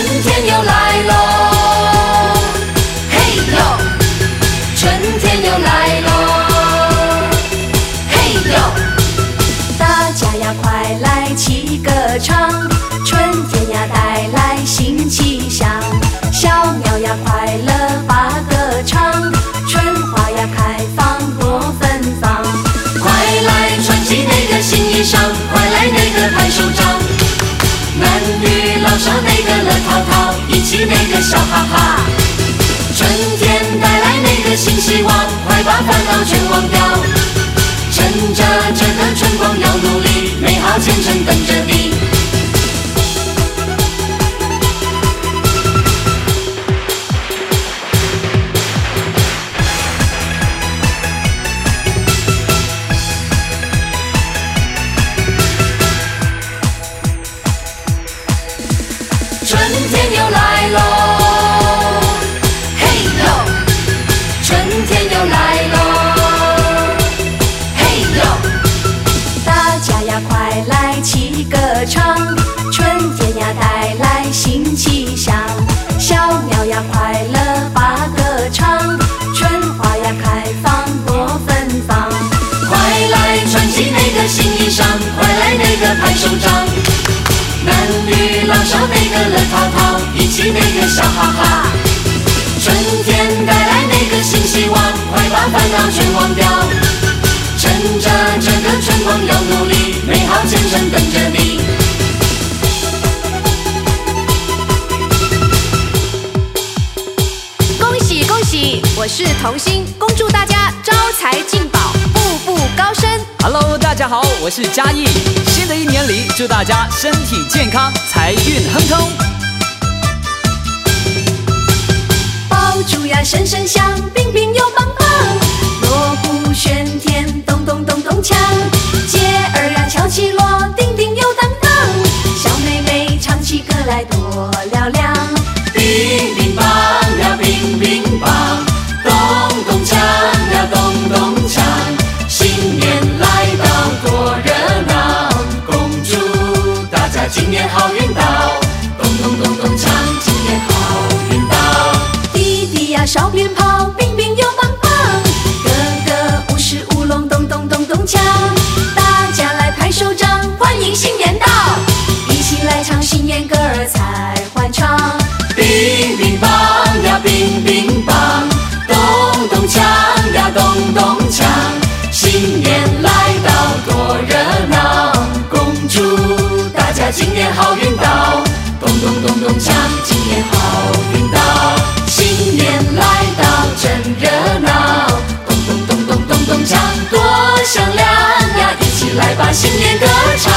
春天又来喽，嘿呦！春天又来喽，嘿呦！大家呀，快来齐歌唱。笑哈哈。春天带来每个新希望，快把烦恼全忘掉。趁着这个春光要努力，美好前程等着快来齐歌唱，春天呀带来新气象。小鸟呀，快乐把歌唱，春花呀开放多芬芳。快来穿起那个新衣裳，快来那个拍手掌，男女老少那个乐淘淘，一起那个笑哈哈。春天带来那个新希望，快把烦恼全忘掉。趁着这个春光要努力，我全身等着你。恭喜恭喜！我是童心，恭祝大家招财进宝，步步高升。Hello，大家好，我是嘉义。新的一年里，祝大家身体健康，财运亨来多嘹亮。乒乒乓呀，乒乒乓，咚咚锵呀，咚咚锵。新年来到多热闹，恭祝大家今年好运到。咚锵，今年好运到。新年来到真热闹，咚咚咚咚咚咚锵，多响亮呀！一起来把新年歌唱